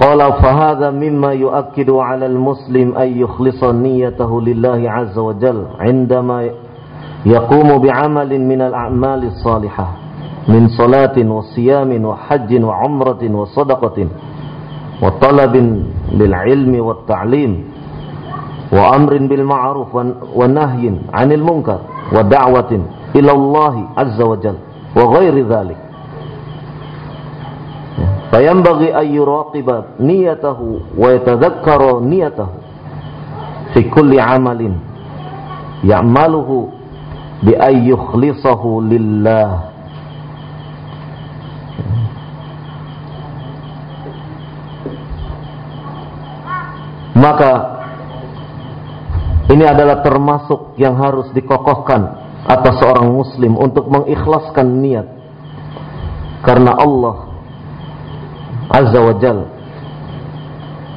قال فهذا مما يؤكد على المسلم أن يخلص نيته لله عز وجل عندما يقوم بعمل من الأعمال الصالحة من صلاة وصيام وحج وعمرة وصدقة وطلب للعلم والتعليم وأمر بالمعروف ونهي عن المنكر ودعوة إلى الله عز وجل وغير ذلك. Fayambagi ayyuratiba niyatahu wa yatadhakkara niyatahu fi kulli amalin ya'maluhu bi ayyukhlisahu lillah. Maka ini adalah termasuk yang harus dikokohkan atas seorang muslim untuk mengikhlaskan niat karena Allah Azza wa Jal.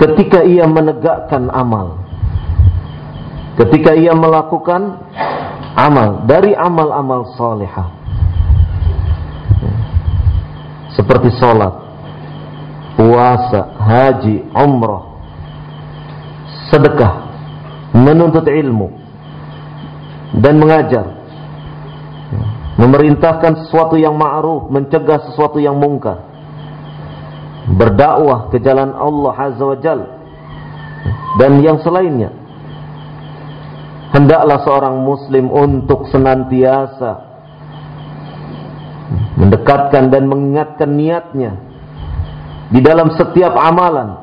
Ketika ia menegakkan amal. Ketika ia melakukan amal. Dari amal-amal salihah. Seperti sholat puasa, haji, umrah. Sedekah. Menuntut ilmu. Dan mengajar. Memerintahkan sesuatu yang ma'ruf. Mencegah sesuatu yang mungkar berdakwah ke jalan Allah Azza wa Jal. Dan yang selainnya hendaklah seorang muslim untuk senantiasa mendekatkan dan mengingatkan niatnya di dalam setiap amalan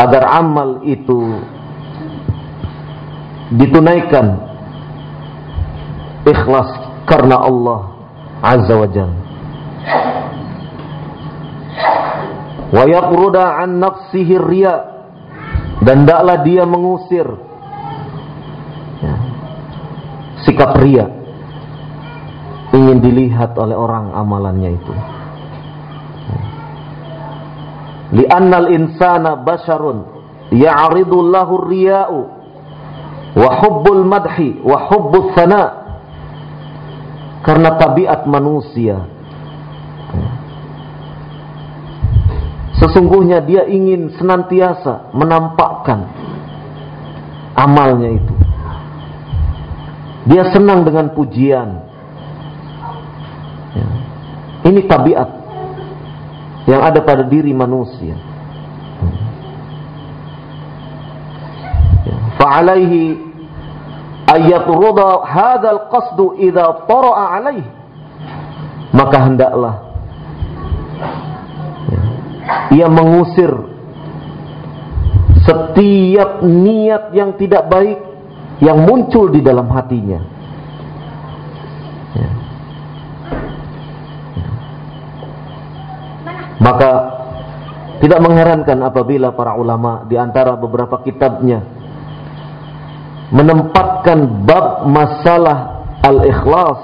agar amal itu ditunaikan ikhlas karena Allah Azza wa Jalla wa yaqruda an nafsihi riya. Dan hendaklah dia mengusir ya, sikap ria ingin dilihat oleh orang amalannya itu. Li'annal insana basharun ya'ridu lahu riya'u wa hubbul madhi wa hubbul thana karena tabiat manusia Sesungguhnya dia ingin senantiasa menampakkan amalnya itu. Dia senang dengan pujian. Ya. Ini tabiat yang ada pada diri manusia. Ya. Fa'alaihi ayatruda hadzal qasdu idza tara'a alaih. Maka hendaklah ia mengusir setiap niat yang tidak baik yang muncul di dalam hatinya. Ya. Maka tidak mengherankan apabila para ulama di antara beberapa kitabnya menempatkan bab masalah al-ikhlas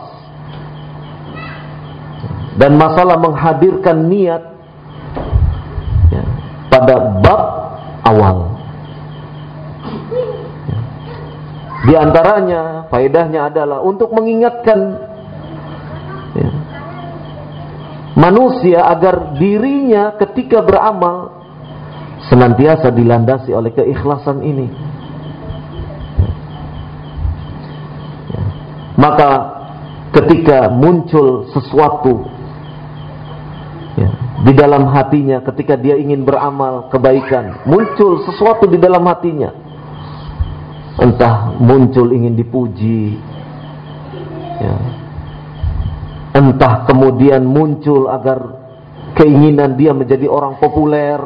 dan masalah menghadirkan niat pada bab awal. Di antaranya faedahnya adalah untuk mengingatkan ya, manusia agar dirinya ketika beramal senantiasa dilandasi oleh keikhlasan ini. Ya. Maka ketika muncul sesuatu di dalam hatinya ketika dia ingin beramal kebaikan. Muncul sesuatu di dalam hatinya. Entah muncul ingin dipuji. Ya. entah kemudian muncul agar keinginan dia menjadi orang populer.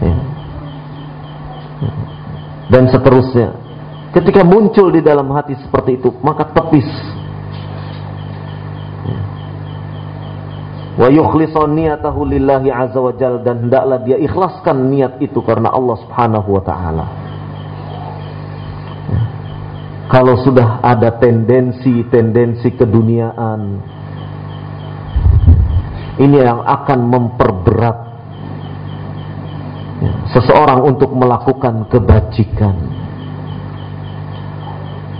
Ya. dan seterusnya. Ketika muncul di dalam hati seperti itu maka tepis wa yukhlisun niyatahu lillahi azza wa jal dan hendaklah dia ikhlaskan niat itu karena Allah Subhanahu wa taala. Ya. Kalau sudah ada tendensi-tendensi keduniaan ini yang akan memperberat ya, seseorang untuk melakukan kebajikan.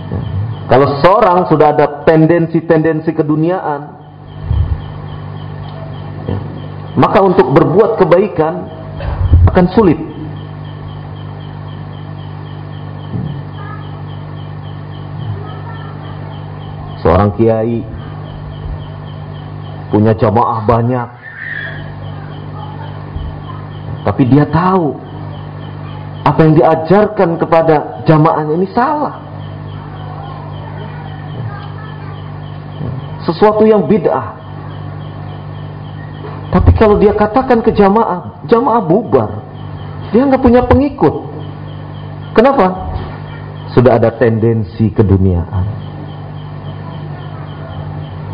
Ya. Kalau seseorang sudah ada tendensi-tendensi keduniaan, maka untuk berbuat kebaikan akan sulit. Seorang kiai punya jamaah banyak, tapi dia tahu apa yang diajarkan kepada jamaahnya ini salah. Sesuatu yang bid'ah. Kalau dia katakan ke jamaah, jamaah bubar. Dia nggak punya pengikut. Kenapa? Sudah ada tendensi keduniaan.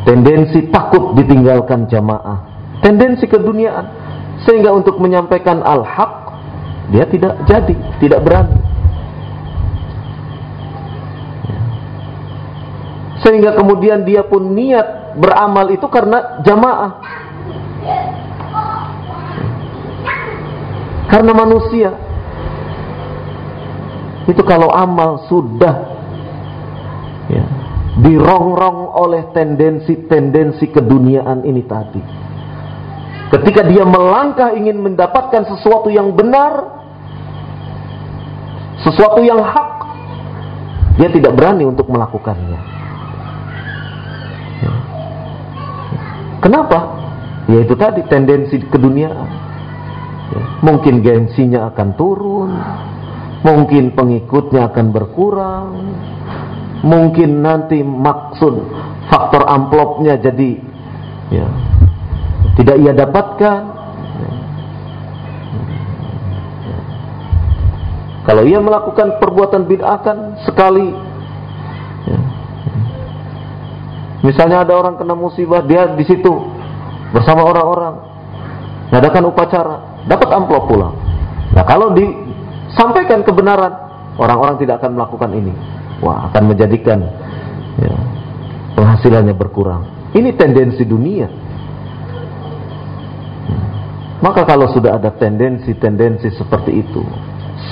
Tendensi takut ditinggalkan jamaah. Tendensi keduniaan. Sehingga untuk menyampaikan al-haq, dia tidak jadi, tidak berani. Sehingga kemudian dia pun niat beramal itu karena jamaah. Karena manusia. Itu kalau amal sudah ya, dirongrong oleh tendensi-tendensi keduniaan ini tadi. Ketika dia melangkah ingin mendapatkan sesuatu yang benar, sesuatu yang hak, dia tidak berani untuk melakukannya. Kenapa? Yaitu tadi tendensi keduniaan. Mungkin gengsinya akan turun, mungkin pengikutnya akan berkurang, mungkin nanti maksud faktor amplopnya jadi ya, tidak ia dapatkan. Kalau ia melakukan perbuatan bid'ah kan sekali ya. Misalnya ada orang kena musibah, dia di situ bersama orang-orang mengadakan upacara, dapat amplop pulang. Nah, kalau disampaikan kebenaran, orang-orang tidak akan melakukan ini. Wah, akan menjadikan ya, penghasilannya berkurang. Ini tendensi dunia. Maka kalau sudah ada tendensi-tendensi seperti itu,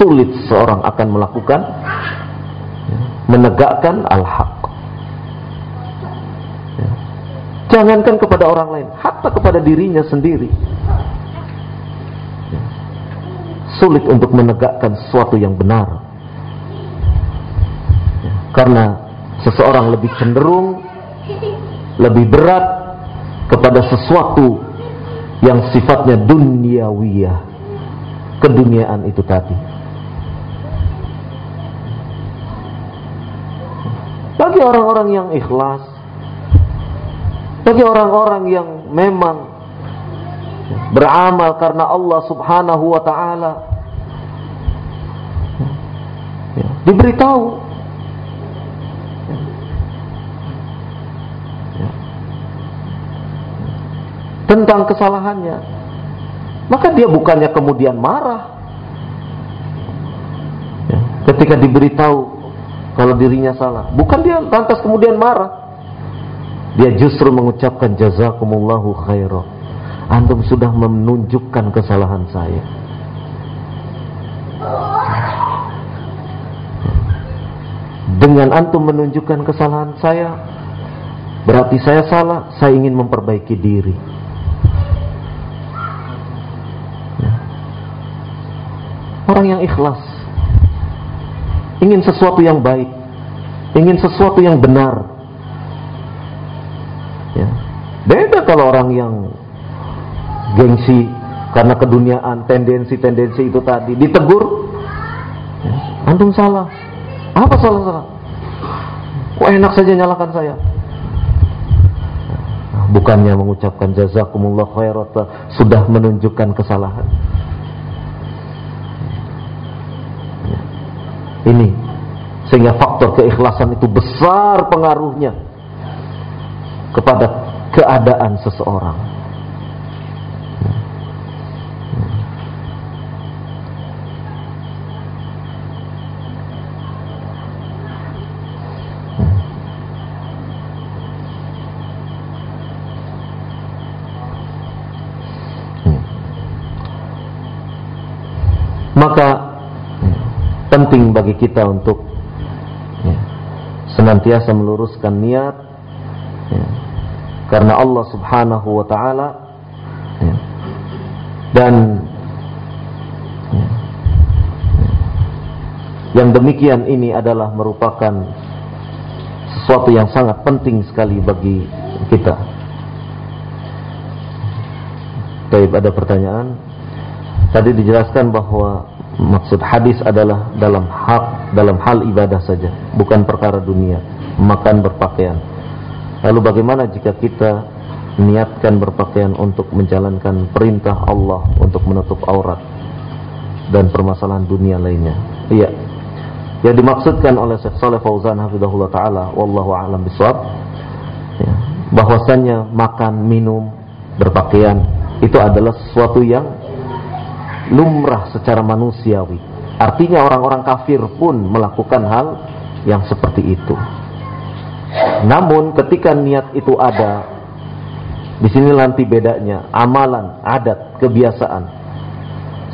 sulit seorang akan melakukan menegakkan al-haq. Jangankan kepada orang lain, hatta kepada dirinya sendiri. Sulit untuk menegakkan sesuatu yang benar. Karena seseorang lebih cenderung lebih berat kepada sesuatu yang sifatnya duniawiyah keduniaan itu tadi bagi orang-orang yang ikhlas bagi orang-orang yang memang beramal karena Allah subhanahu wa ta'ala ya, diberitahu tentang kesalahannya. Maka dia bukannya kemudian marah. Ya, ketika diberitahu kalau dirinya salah, bukan dia lantas kemudian marah. Dia justru mengucapkan jazakumullahu khairan. Antum sudah menunjukkan kesalahan saya. Dengan antum menunjukkan kesalahan saya, berarti saya salah, saya ingin memperbaiki diri. Orang yang ikhlas ingin sesuatu yang baik, ingin sesuatu yang benar. Ya. Beda kalau orang yang gengsi karena keduniaan, tendensi-tendensi itu tadi ditegur, ya. antum salah. Apa salah salah? Kok enak saja nyalakan saya? Bukannya mengucapkan jazakumullah khairat sudah menunjukkan kesalahan. Ini sehingga faktor keikhlasan itu besar pengaruhnya kepada keadaan seseorang. Maka penting bagi kita untuk ya, senantiasa meluruskan niat ya, karena Allah Subhanahu wa taala ya, dan yang demikian ini adalah merupakan sesuatu yang sangat penting sekali bagi kita. Baik, ada pertanyaan. Tadi dijelaskan bahwa maksud hadis adalah dalam hak dalam hal ibadah saja, bukan perkara dunia, makan berpakaian. Lalu bagaimana jika kita niatkan berpakaian untuk menjalankan perintah Allah untuk menutup aurat dan permasalahan dunia lainnya. Iya. Yang dimaksudkan oleh Syekh Saleh Fauzan hafizahullah taala wallahu a'lam bishawab ya, bahwasanya makan, minum, berpakaian itu adalah sesuatu yang lumrah secara manusiawi. Artinya orang-orang kafir pun melakukan hal yang seperti itu. Namun ketika niat itu ada di sini nanti bedanya amalan, adat, kebiasaan,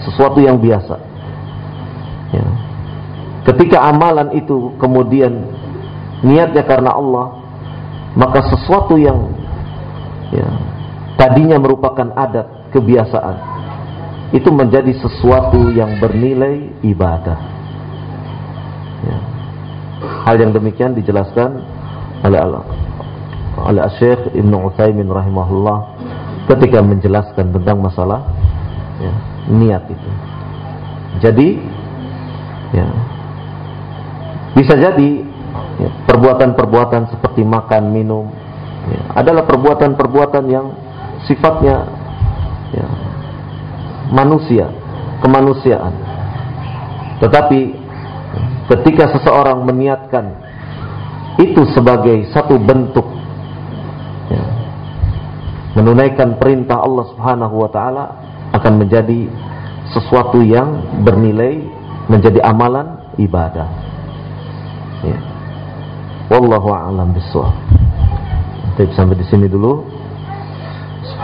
sesuatu yang biasa. Ya. Ketika amalan itu kemudian niatnya karena Allah, maka sesuatu yang ya, tadinya merupakan adat, kebiasaan, itu menjadi sesuatu yang bernilai ibadah. Ya. Hal yang demikian dijelaskan oleh Allah oleh Syekh Ibn Utsaimin rahimahullah ketika menjelaskan tentang masalah ya, niat itu. Jadi ya, bisa jadi ya, perbuatan-perbuatan ya, seperti makan, minum ya, adalah perbuatan-perbuatan yang sifatnya ya, manusia, kemanusiaan. Tetapi ketika seseorang meniatkan itu sebagai satu bentuk menunaikan perintah Allah Subhanahu wa taala akan menjadi sesuatu yang bernilai menjadi amalan ibadah. Ya. Wallahu a'lam bishawab. Sampai di sini dulu.